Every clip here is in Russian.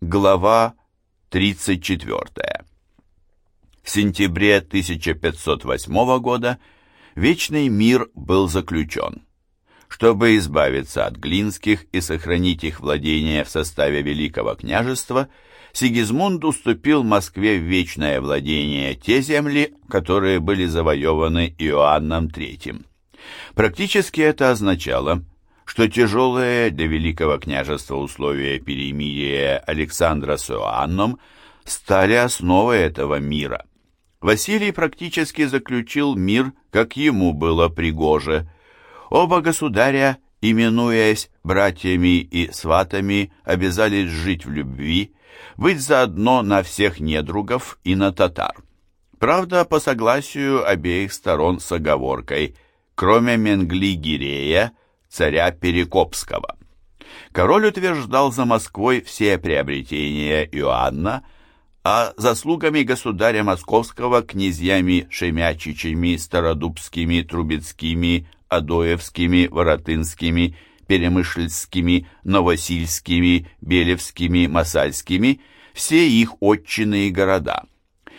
Глава 34. В сентябре 1508 года Вечный мир был заключен. Чтобы избавиться от Глинских и сохранить их владения в составе Великого княжества, Сигизмунд уступил Москве в вечное владение те земли, которые были завоеваны Иоанном III. Практически это означало, что тяжелые для Великого княжества условия перемирия Александра с Иоанном стали основой этого мира. Василий практически заключил мир, как ему было пригоже. Оба государя, именуясь братьями и сватами, обязались жить в любви, быть заодно на всех недругов и на татар. Правда, по согласию обеих сторон с оговоркой, кроме Менгли-Гирея, царя Перекопского. Король утверждал за Москвой все приобретения Иоанна, а заслугами государя Московского князьями Шемячичами, Стародубскими, Трубецкими, Адоевскими, Воротынскими, Перемышльскими, Новосильскими, Белевскими, Масальскими, все их отчины и города.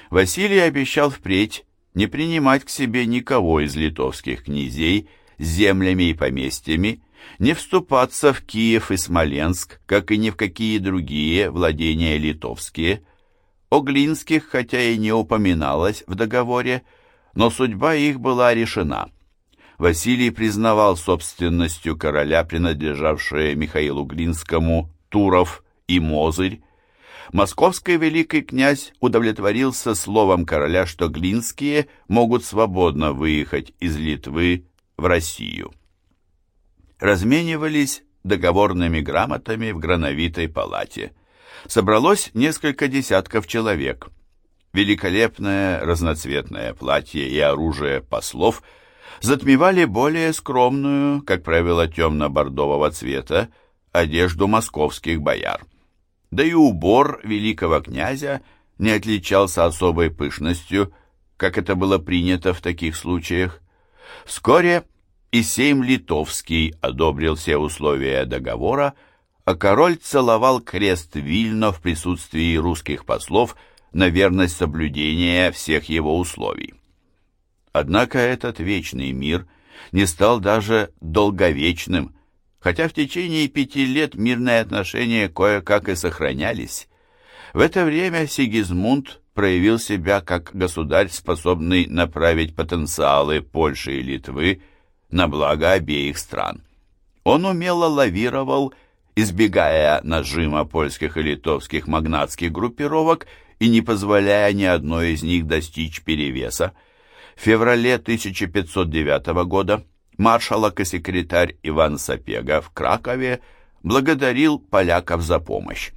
Василий обещал впредь не принимать к себе никого из литовских князей, землями и поместьями, не вступаться в Киев и Смоленск, как и ни в какие другие владения литовские. О Глинских, хотя и не упоминалось в договоре, но судьба их была решена. Василий признавал собственностью короля, принадлежавшие Михаилу Глинскому, Туров и Мозырь. Московский великий князь удовлетворился словом короля, что Глинские могут свободно выехать из Литвы в Россию. Разменивались договорными грамотами в Грановитой палате. Собралось несколько десятков человек. Великолепное разноцветное платье и оружие послов затмевали более скромную, как правило, темно-бордового цвета, одежду московских бояр. Да и убор великого князя не отличался особой пышностью, как это было принято в таких случаях. Вскоре и Сейм Литовский одобрил все условия договора, а король целовал крест Вильно в присутствии русских послов на верность соблюдения всех его условий. Однако этот вечный мир не стал даже долговечным, хотя в течение пяти лет мирные отношения кое-как и сохранялись. В это время Сигизмунд проявил себя как государь, способный направить потенциалы Польши и Литвы на благо обеих стран. Он умело лавировал, избегая нажима польских и литовских магнатских группировок и не позволяя ни одной из них достичь перевеса. В феврале 1509 года маршалок и секретарь Иван Сапега в Кракове благодарил поляков за помощь.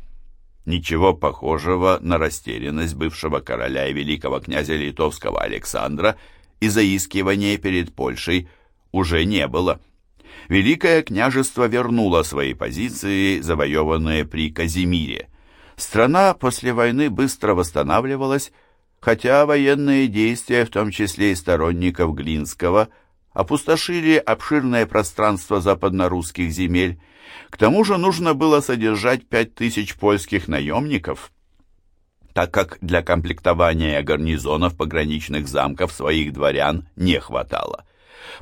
Ничего похожего на растерянность бывшего короля и великого князя литовского Александра и заискивания перед Польшей уже не было. Великое княжество вернуло свои позиции, завоеванные при Казимире. Страна после войны быстро восстанавливалась, хотя военные действия, в том числе и сторонников Глинского, опустошили обширное пространство западнорусских земель, к тому же нужно было содержать пять тысяч польских наемников, так как для комплектования гарнизонов пограничных замков своих дворян не хватало.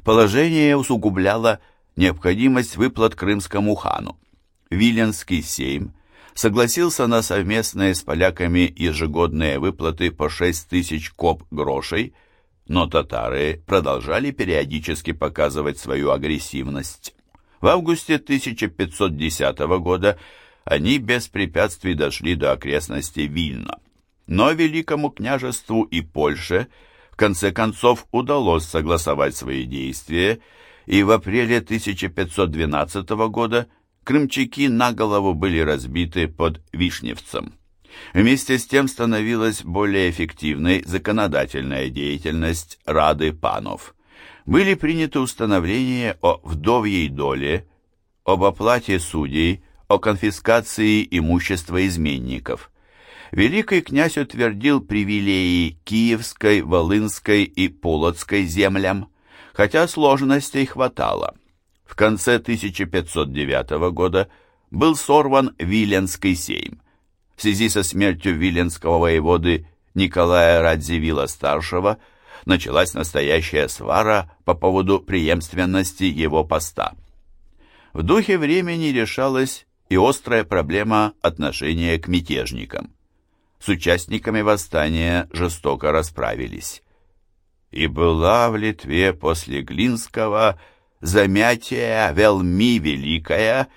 Положение усугубляло необходимость выплат крымскому хану. Виленский сейм согласился на совместные с поляками ежегодные выплаты по 6 тысяч коп грошей, но татары продолжали периодически показывать свою агрессивность. В августе 1510 года они без препятствий дошли до окрестностей Вильна. Но Великому княжеству и Польше в конце концов удалось согласовать свои действия, и в апреле 1512 года крымчаки на голову были разбиты под Вишневцем. Вместе с тем становилась более эффективной законодательная деятельность Рады панов – были приняты установления о вдовьей доле, об оплате судей, о конфискации имущества изменников. Великий князь утвердил привилеи Киевской, Волынской и Полоцкой землям, хотя сложностей хватало. В конце 1509 года был сорван Виленский сейм. В связи со смертью виленского воеводы Николая Радзивилла-старшего началась настоящая свара по поводу преемственности его поста. В духе времени решалась и острая проблема отношения к мятежникам. С участниками восстания жестоко расправились. И была в Литве после Глинского замятия велми великая,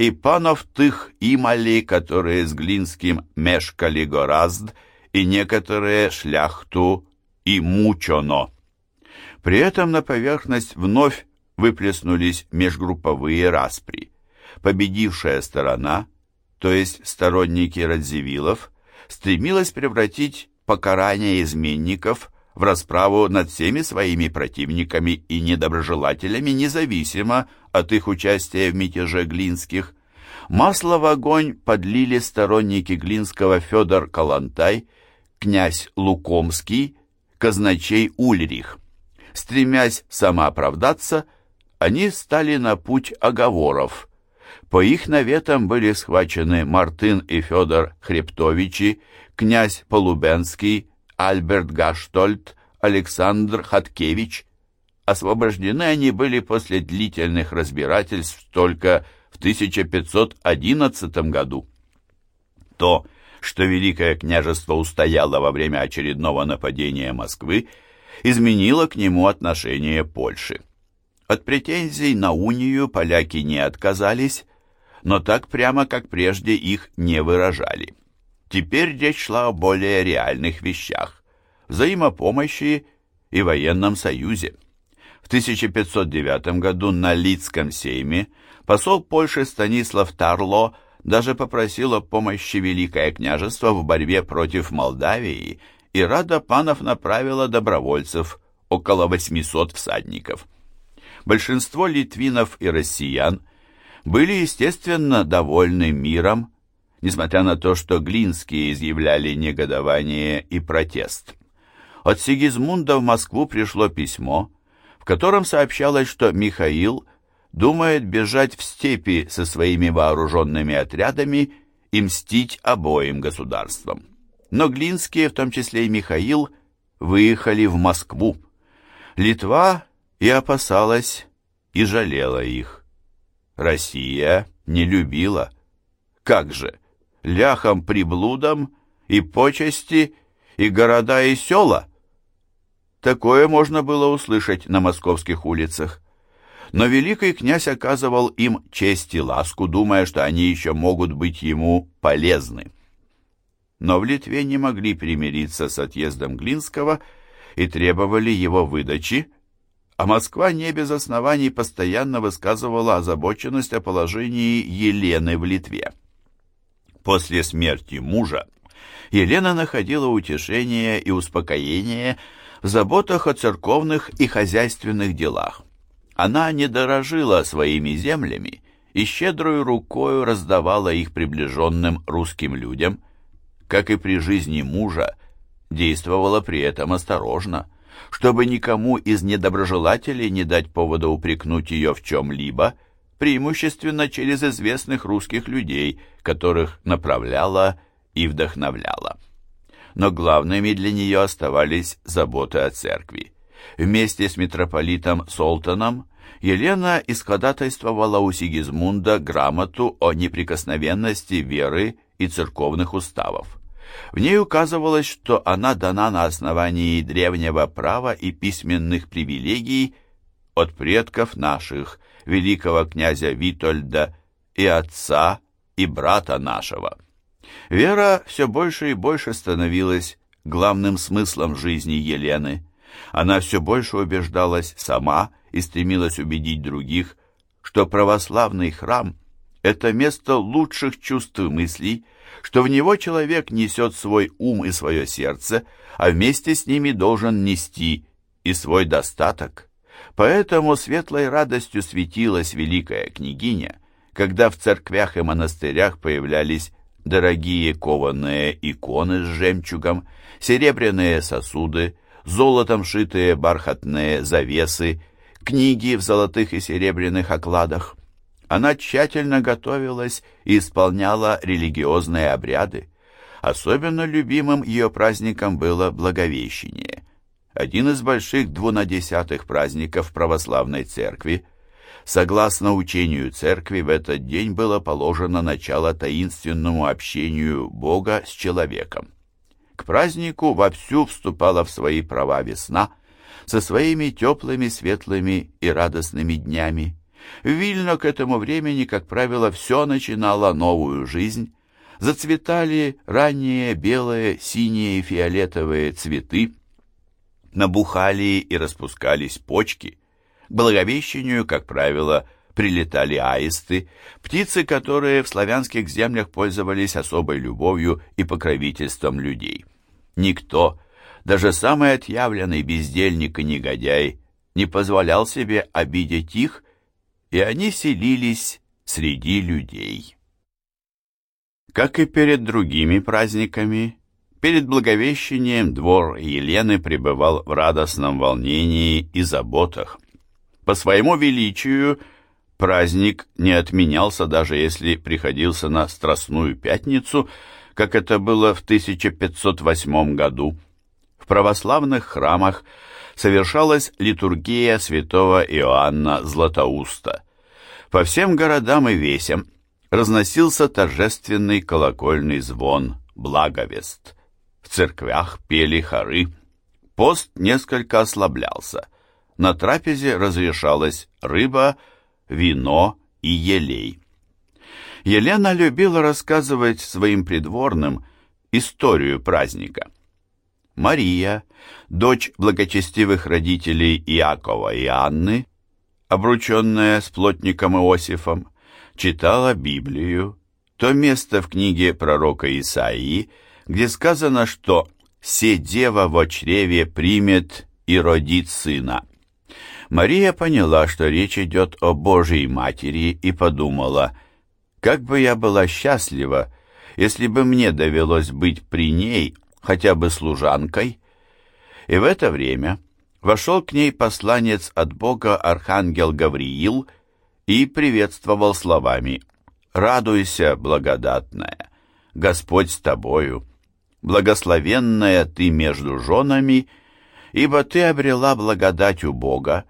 и панов тых имали, которые с Глинским мешкали горазд, и некоторые шляхту и мучоно. При этом на поверхность вновь выплеснулись межгрупповые распри. Победившая сторона, то есть сторонники Радзивиллов, стремилась превратить покарание изменников в расправу над всеми своими противниками и недоброжелателями, независимо от их участия в мятеже Глинских. Масло в огонь подлили сторонники Глинского Федор Калантай, князь Лукомский, казначей Ульрих. Стремясь самооправдаться, они стали на путь оговоров. По их наветам были схвачены Мартын и Федор Хребтовичи, князь Полубенский, Альберт Гаштольд, Александр Хаткевич. Освобождены они были после длительных разбирательств только в 1511 году. То, что Великое княжество устояло во время очередного нападения Москвы, изменило к нему отношение Польши. От претензий на унию поляки не отказались, но так прямо, как прежде, их не выражали. Теперь речь шла о более реальных вещах – взаимопомощи и военном союзе. В 1509 году на Лидском сейме посол Польши Станислав Тарло даже попросил о помощи Великое княжество в борьбе против Молдавии, и Рада панов направила добровольцев, около 800 всадников. Большинство литвинов и россиян были, естественно, довольны миром, несмотря на то, что Глинские изъявляли негодование и протест. От Сигизмунда в Москву пришло письмо, в котором сообщалось, что Михаил думает бежать в степи со своими вооруженными отрядами и мстить обоим государствам. Но Глинские, в том числе и Михаил, выехали в Москву. Литва и опасалась, и жалела их. Россия не любила. Как же, ляхам приблудам и почести, и города и села? Такое можно было услышать на московских улицах. Но великий князь оказывал им честь и ласку, думая, что они еще могут быть ему полезны. Но в Литве не могли примириться с отъездом Глинского и требовали его выдачи, а Москва не без оснований постоянно высказывала озабоченность о положении Елены в Литве. После смерти мужа Елена находила утешение и успокоение в заботах о церковных и хозяйственных делах. Она не дорожила своими землями и щедрой рукою раздавала их приближенным русским людям, как и при жизни мужа, действовала при этом осторожно, чтобы никому из недоброжелателей не дать повода упрекнуть ее в чем-либо, преимущественно через известных русских людей, которых направляла и вдохновляла. Но главными для нее оставались заботы о церкви. Вместе с митрополитом Солтаном Елена исходатайствовала у Сигизмунда грамоту о неприкосновенности веры и церковных уставов. В ней указывалось, что она дана на основании древнего права и письменных привилегий от предков наших, великого князя Витольда и отца и брата нашего. Вера все больше и больше становилась главным смыслом жизни Елены. Она все больше убеждалась сама и стремилась убедить других, что православный храм – это место лучших чувств и мыслей, что в него человек несет свой ум и свое сердце, а вместе с ними должен нести и свой достаток. Поэтому светлой радостью светилась великая княгиня, когда в церквях и монастырях появлялись дорогие кованые иконы с жемчугом, серебряные сосуды, золотом шитые бархатные завесы, книги в золотых и серебряных окладах. Она тщательно готовилась и исполняла религиозные обряды. Особенно любимым ее праздником было Благовещение, один из больших двунадесятых праздников православной церкви. Согласно учению церкви, в этот день было положено начало таинственному общению Бога с человеком. К празднику вовсю вступала в свои права весна со своими теплыми, светлыми и радостными днями. Вильно к этому времени, как правило, все начинало новую жизнь, Зацветали ранние белые, синие и фиолетовые цветы, набухали и распускались почки. К Благовещению, как правило, прилетали аисты, птицы, которые в славянских землях пользовались особой любовью и покровительством людей. Никто, даже самый отъявленный бездельник и негодяй, не позволял себе обидеть их, и они селились среди людей. Как и перед другими праздниками, перед Благовещением двор Елены пребывал в радостном волнении и заботах. По своему величию праздник не отменялся, даже если приходился на Страстную Пятницу, как это было в 1508 году. В православных храмах совершалась литургия святого Иоанна Златоуста. По всем городам и весям – разносился торжественный колокольный звон, благовест. В церквях пели хоры. Пост несколько ослаблялся. На трапезе разрешалась рыба, вино и елей. Елена любила рассказывать своим придворным историю праздника. Мария, дочь благочестивых родителей Иакова и Анны, обрученная с плотником Иосифом, читала Библию, то место в книге пророка Исаии, где сказано, что «се дева во чреве примет и родит сына». Мария поняла, что речь идет о Божьей Матери, и подумала, «Как бы я была счастлива, если бы мне довелось быть при ней хотя бы служанкой». И в это время вошел к ней посланец от Бога архангел Гавриил – и приветствовал словами «Радуйся, благодатная, Господь с тобою, благословенная ты между женами, ибо ты обрела благодать у Бога,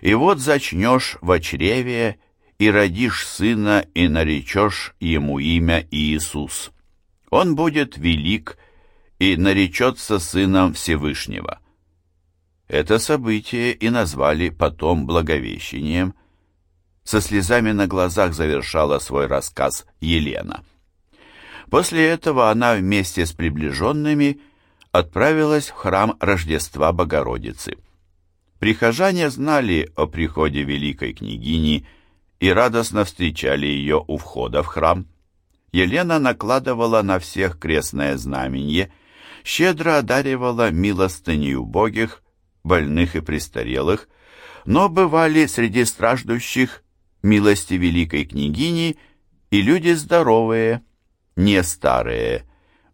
и вот зачнешь в чреве и родишь сына, и наречешь ему имя Иисус. Он будет велик и наречется сыном Всевышнего». Это событие и назвали потом Благовещением – со слезами на глазах завершала свой рассказ Елена. После этого она вместе с приближенными отправилась в храм Рождества Богородицы. Прихожане знали о приходе великой княгини и радостно встречали ее у входа в храм. Елена накладывала на всех крестное знамение, щедро одаривала милостыней убогих, больных и престарелых, но бывали среди страждущих милости великой княгини и люди здоровые, не старые.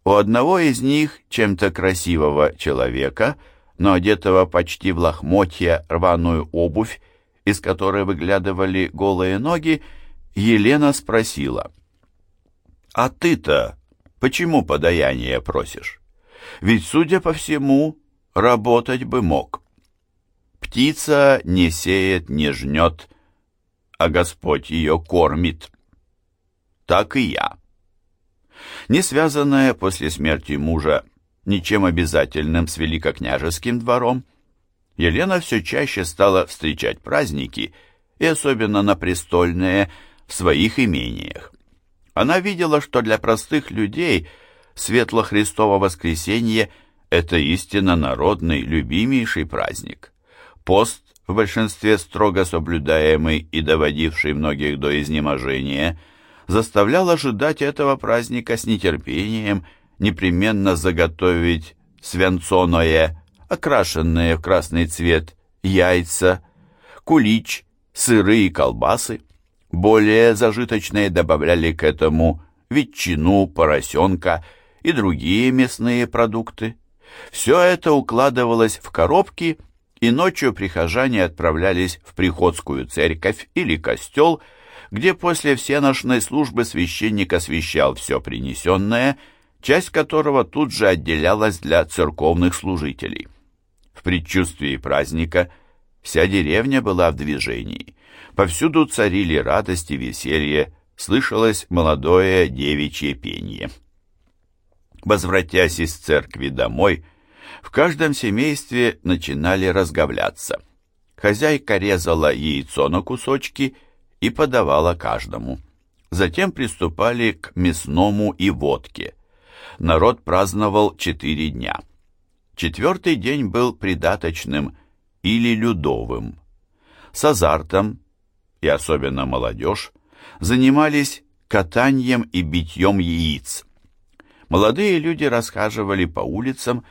У одного из них, чем-то красивого человека, но одетого почти в лохмотья рваную обувь, из которой выглядывали голые ноги, Елена спросила, «А ты-то почему подаяние просишь? Ведь, судя по всему, работать бы мог». Птица не сеет, не жнет, а Господь ее кормит. Так и я. Не связанная после смерти мужа ничем обязательным с великокняжеским двором, Елена все чаще стала встречать праздники, и особенно на престольные, в своих имениях. Она видела, что для простых людей Светло Христово воскресенье – это истинно народный, любимейший праздник. Пост в большинстве строго соблюдаемый и доводивший многих до изнеможения, заставлял ожидать этого праздника с нетерпением, непременно заготовить свянцоное, окрашенные в красный цвет, яйца, кулич, сыры и колбасы. Более зажиточные добавляли к этому ветчину, поросенка и другие мясные продукты. Все это укладывалось в коробки и ночью прихожане отправлялись в приходскую церковь или костел, где после всеношной службы священник освящал все принесенное, часть которого тут же отделялась для церковных служителей. В предчувствии праздника вся деревня была в движении. Повсюду царили радость и веселье, слышалось молодое девичье пение. Возвратясь из церкви домой, в каждом семействе начинали разговляться. Хозяйка резала яйцо на кусочки и подавала каждому. Затем приступали к мясному и водке. Народ праздновал четыре дня. Четвертый день был придаточным или людовым. С азартом, и особенно молодежь, занимались катанием и битьем яиц. Молодые люди расхаживали по улицам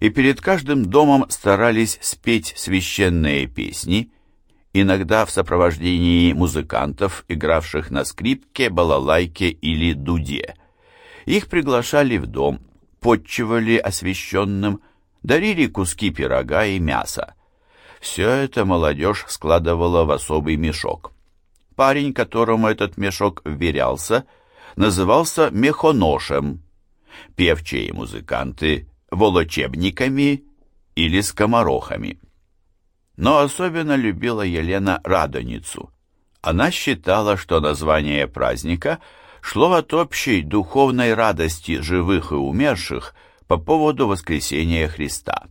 и перед каждым домом старались спеть священные песни, иногда в сопровождении музыкантов, игравших на скрипке, балалайке или дуде. Их приглашали в дом, подчивали освященным, дарили куски пирога и мяса. Все это молодежь складывала в особый мешок. Парень, которому этот мешок вверялся, назывался мехоношем, певчие музыканты – волочебниками или скоморохами. Но особенно любила Елена Радоницу. Она считала, что название праздника шло от общей духовной радости живых и умерших по поводу воскресения Христа.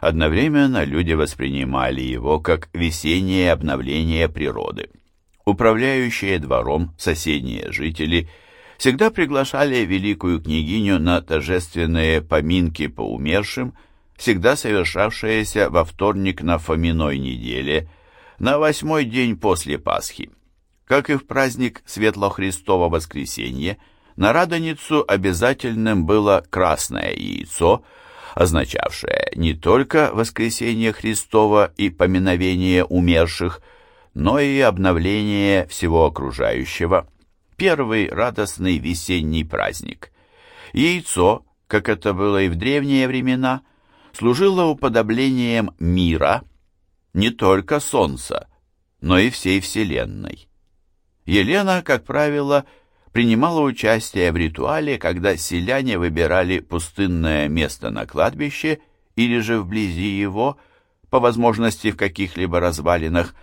Одновременно люди воспринимали его как весеннее обновление природы. Управляющие двором соседние жители – всегда приглашали великую княгиню на торжественные поминки по умершим, всегда совершавшиеся во вторник на Фоминой неделе, на восьмой день после Пасхи. Как и в праздник Светло-Христово воскресенье, на Радоницу обязательным было красное яйцо, означавшее не только воскресение Христова и поминовение умерших, но и обновление всего окружающего – первый радостный весенний праздник. Яйцо, как это было и в древние времена, служило уподоблением мира, не только Солнца, но и всей Вселенной. Елена, как правило, принимала участие в ритуале, когда селяне выбирали пустынное место на кладбище или же вблизи его, по возможности в каких-либо развалинах,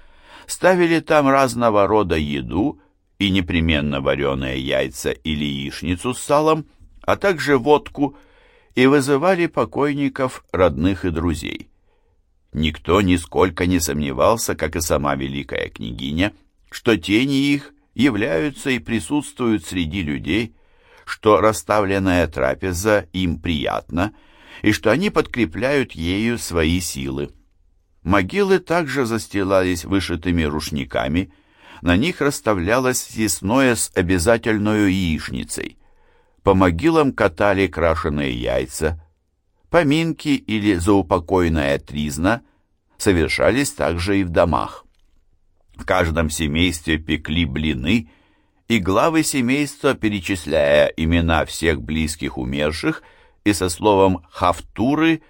ставили там разного рода еду и непременно вареные яйца или яичницу с салом, а также водку, и вызывали покойников, родных и друзей. Никто нисколько не сомневался, как и сама великая княгиня, что тени их являются и присутствуют среди людей, что расставленная трапеза им приятна, и что они подкрепляют ею свои силы. Могилы также застилались вышитыми рушниками – на них расставлялось съестное с обязательной яичницей. По могилам катали крашеные яйца. Поминки или заупокойная тризна совершались также и в домах. В каждом семействе пекли блины, и главы семейства, перечисляя имена всех близких умерших и со словом «хафтуры»,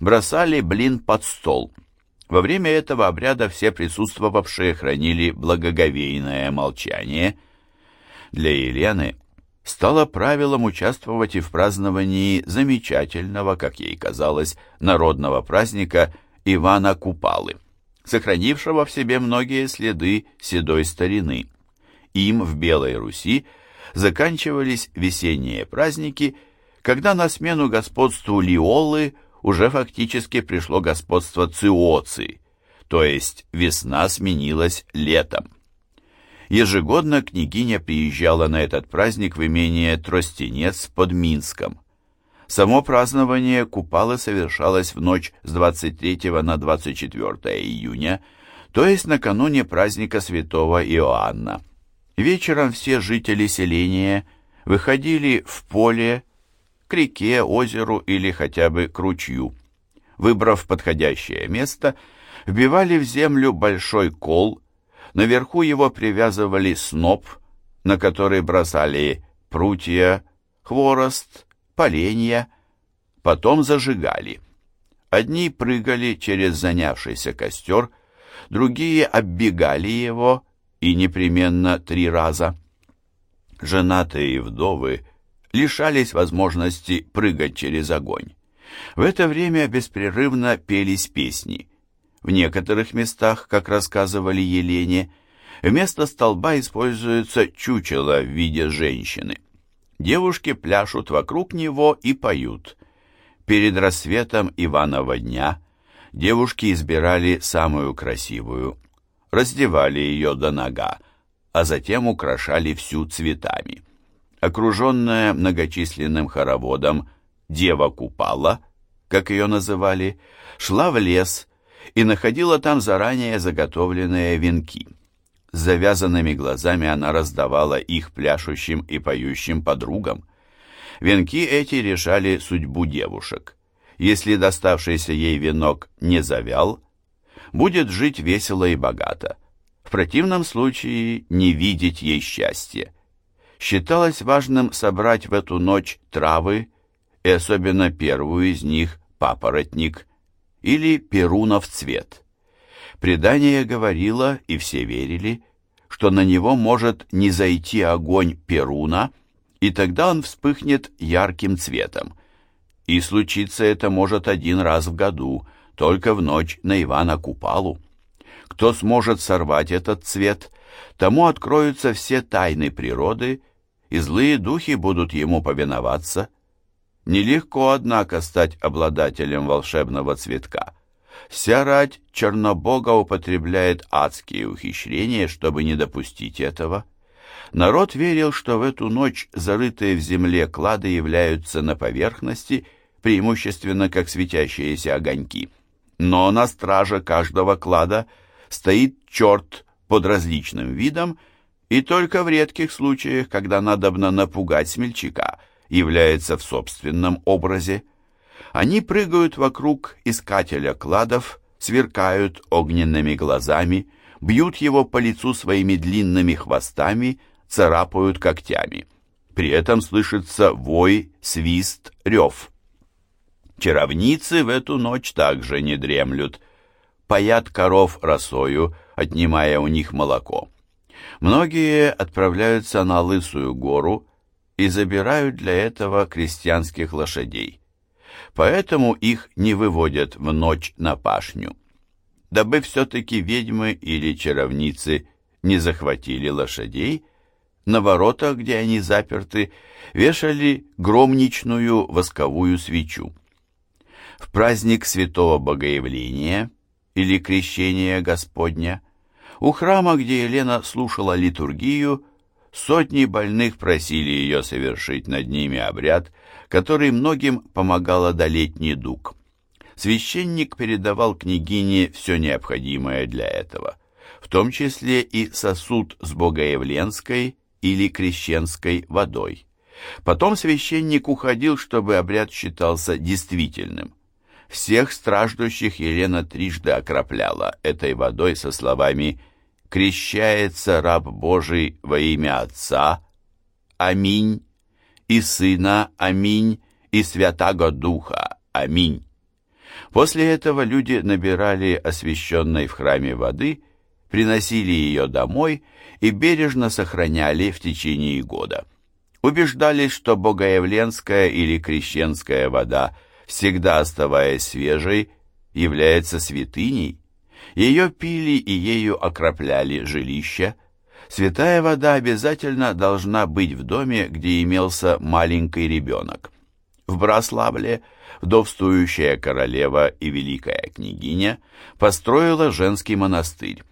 бросали блин под стол – во время этого обряда все присутствовавшие хранили благоговейное молчание. Для Елены стало правилом участвовать и в праздновании замечательного, как ей казалось, народного праздника Ивана Купалы, сохранившего в себе многие следы седой старины. Им в Белой Руси заканчивались весенние праздники, когда на смену господству Лиолы – уже фактически пришло господство Циоци, то есть весна сменилась летом. Ежегодно княгиня приезжала на этот праздник в имение Тростенец под Минском. Само празднование Купалы совершалось в ночь с 23 на 24 июня, то есть накануне праздника святого Иоанна. Вечером все жители селения выходили в поле к реке, озеру или хотя бы к ручью. Выбрав подходящее место, вбивали в землю большой кол, наверху его привязывали сноп, на который бросали прутья, хворост, поленья, потом зажигали. Одни прыгали через занявшийся костер, другие оббегали его и непременно три раза. Женатые вдовы лишались возможности прыгать через огонь. В это время беспрерывно пелись песни. В некоторых местах, как рассказывали Елене, вместо столба используется чучело в виде женщины. Девушки пляшут вокруг него и поют. Перед рассветом Иванова дня девушки избирали самую красивую, раздевали ее до нога, а затем украшали всю цветами. Окруженная многочисленным хороводом Дева Купала, как ее называли, шла в лес и находила там заранее заготовленные венки. С завязанными глазами она раздавала их пляшущим и поющим подругам. Венки эти решали судьбу девушек. Если доставшийся ей венок не завял, будет жить весело и богато. В противном случае не видеть ей счастья. Считалось важным собрать в эту ночь травы, и особенно первую из них, папоротник, или перунов цвет. Предание говорило, и все верили, что на него может не зайти огонь перуна, и тогда он вспыхнет ярким цветом. И случиться это может один раз в году, только в ночь на Ивана Купалу. Кто сможет сорвать этот цвет, тому откроются все тайны природы, и злые духи будут ему повиноваться. Нелегко, однако, стать обладателем волшебного цветка. Вся рать Чернобога употребляет адские ухищрения, чтобы не допустить этого. Народ верил, что в эту ночь зарытые в земле клады являются на поверхности, преимущественно как светящиеся огоньки. Но на страже каждого клада стоит черт под различным видом, и только в редких случаях, когда надобно напугать смельчака – является в собственном образе. Они прыгают вокруг искателя кладов, сверкают огненными глазами, бьют его по лицу своими длинными хвостами, царапают когтями. При этом слышится вой, свист, рев. Чаровницы в эту ночь также не дремлют, паят коров росою, отнимая у них молоко. Многие отправляются на Лысую гору, и забирают для этого крестьянских лошадей. Поэтому их не выводят в ночь на пашню. Дабы все-таки ведьмы или чаровницы не захватили лошадей, на воротах, где они заперты, вешали громничную восковую свечу. В праздник Святого Богоявления или Крещения Господня у храма, где Елена слушала литургию, Сотни больных просили ее совершить над ними обряд, который многим помогал одолеть недуг. Священник передавал княгине все необходимое для этого, в том числе и сосуд с богоявленской или крещенской водой. Потом священник уходил, чтобы обряд считался действительным. Всех страждущих Елена трижды окропляла этой водой со словами «Священник» крещается раб Божий во имя Отца, Аминь, и Сына, Аминь, и Святаго Духа, Аминь. После этого люди набирали освященной в храме воды, приносили ее домой и бережно сохраняли в течение года. Убеждались, что богоявленская или крещенская вода, всегда оставаясь свежей, является святыней, ее пили и ею окропляли жилища. Святая вода обязательно должна быть в доме, где имелся маленький ребенок. В Браславле вдовствующая королева и великая княгиня построила женский монастырь.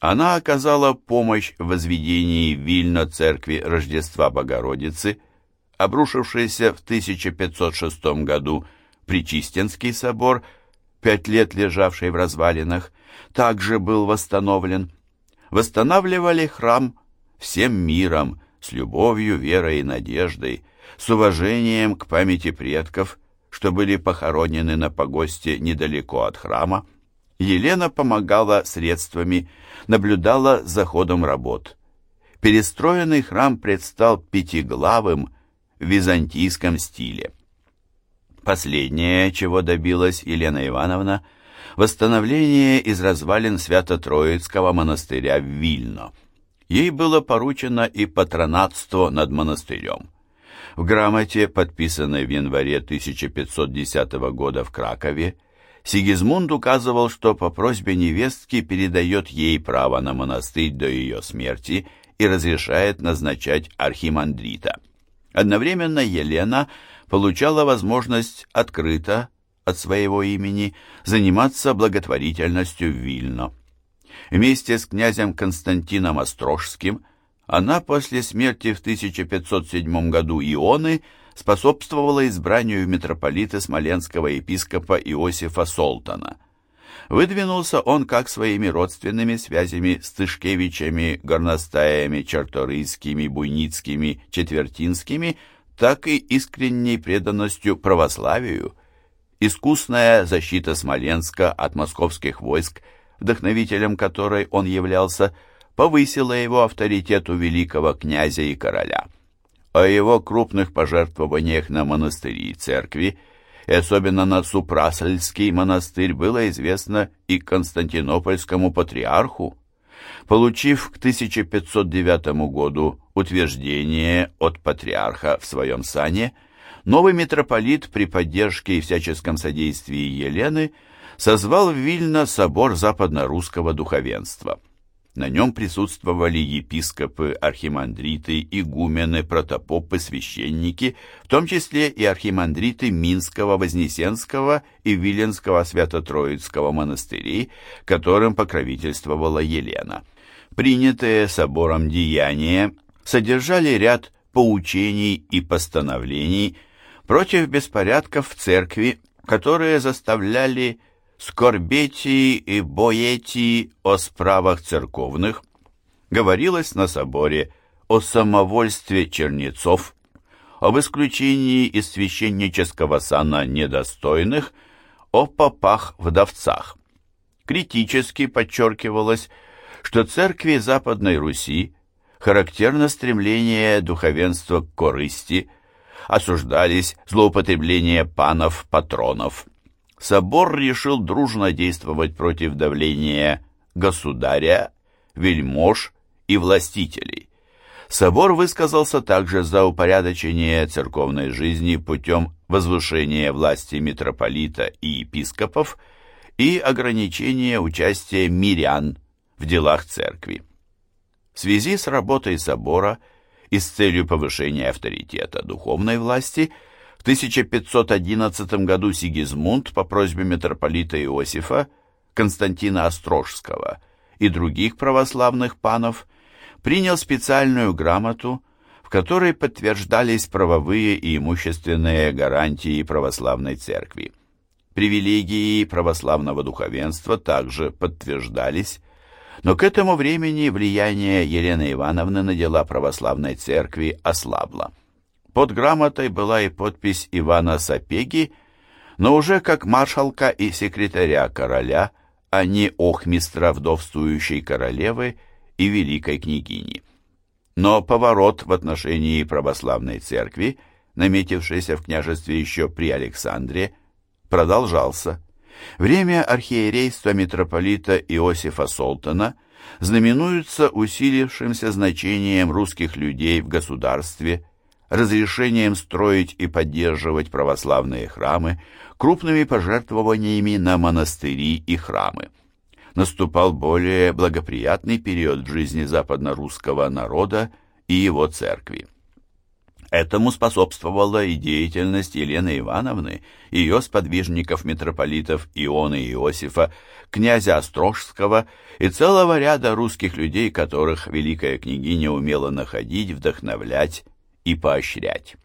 Она оказала помощь в возведении Вильно церкви Рождества Богородицы, обрушившейся в 1506 году Причистенский собор, пять лет лежавший в развалинах, также был восстановлен. Восстанавливали храм всем миром, с любовью, верой и надеждой, с уважением к памяти предков, что были похоронены на погосте недалеко от храма. Елена помогала средствами, наблюдала за ходом работ. Перестроенный храм предстал пятиглавым в византийском стиле. Последнее, чего добилась Елена Ивановна – восстановление из развалин Свято-Троицкого монастыря в Вильно. Ей было поручено и патронатство над монастырем. В грамоте, подписанной в январе 1510 года в Кракове, Сигизмунд указывал, что по просьбе невестки передает ей право на монастырь до ее смерти и разрешает назначать архимандрита. Одновременно Елена получала возможность открыто, от своего имени, заниматься благотворительностью в Вильно. Вместе с князем Константином Острожским она после смерти в 1507 году Ионы способствовала избранию митрополита смоленского епископа Иосифа Солтана. Выдвинулся он как своими родственными связями с Тышкевичами, горностаями, чарторийскими, буйницкими, четвертинскими, так и искренней преданностью православию. Искусная защита Смоленска от московских войск, вдохновителем которой он являлся, повысила его авторитет у великого князя и короля. О его крупных пожертвованиях на монастыри и церкви, и особенно на Супрасольский монастырь, было известно и Константинопольскому патриарху. Получив к 1509 году утверждение от патриарха в своем сане, новый митрополит при поддержке и всяческом содействии Елены созвал в Вильно собор западно-русского духовенства – на нем присутствовали епископы, архимандриты, игумены, протопопы, священники, в том числе и архимандриты Минского, Вознесенского и Виленского Свято-Троицкого монастырей, которым покровительствовала Елена. Принятые собором деяния содержали ряд поучений и постановлений против беспорядков в церкви, которые заставляли скорбетии и боетии о справах церковных, говорилось на соборе о самовольстве чернецов, об исключении из священнического сана недостойных, о попах-вдовцах. Критически подчеркивалось, что церкви Западной Руси характерно стремление духовенства к корысти, осуждались злоупотребление панов-патронов собор решил дружно действовать против давления государя, вельмож и властителей. Собор высказался также за упорядочение церковной жизни путем возвышения власти митрополита и епископов и ограничения участия мирян в делах церкви. В связи с работой собора и с целью повышения авторитета духовной власти – в 1511 году Сигизмунд по просьбе митрополита Иосифа, Константина Острожского и других православных панов принял специальную грамоту, в которой подтверждались правовые и имущественные гарантии православной церкви. Привилегии православного духовенства также подтверждались, но к этому времени влияние Елены Ивановны на дела православной церкви ослабло. Под грамотой была и подпись Ивана Сапеги, но уже как маршалка и секретаря короля, а не охмистра вдовствующей королевы и великой княгини. Но поворот в отношении православной церкви, наметившийся в княжестве еще при Александре, продолжался. Время архиерейства митрополита Иосифа Солтана знаменуется усилившимся значением русских людей в государстве, разрешением строить и поддерживать православные храмы, крупными пожертвованиями на монастыри и храмы. Наступал более благоприятный период в жизни западно-русского народа и его церкви. Этому способствовала и деятельность Елены Ивановны, ее сподвижников-митрополитов Ионы и Иосифа, князя Острожского и целого ряда русских людей, которых великая княгиня умела находить, вдохновлять и поощрять.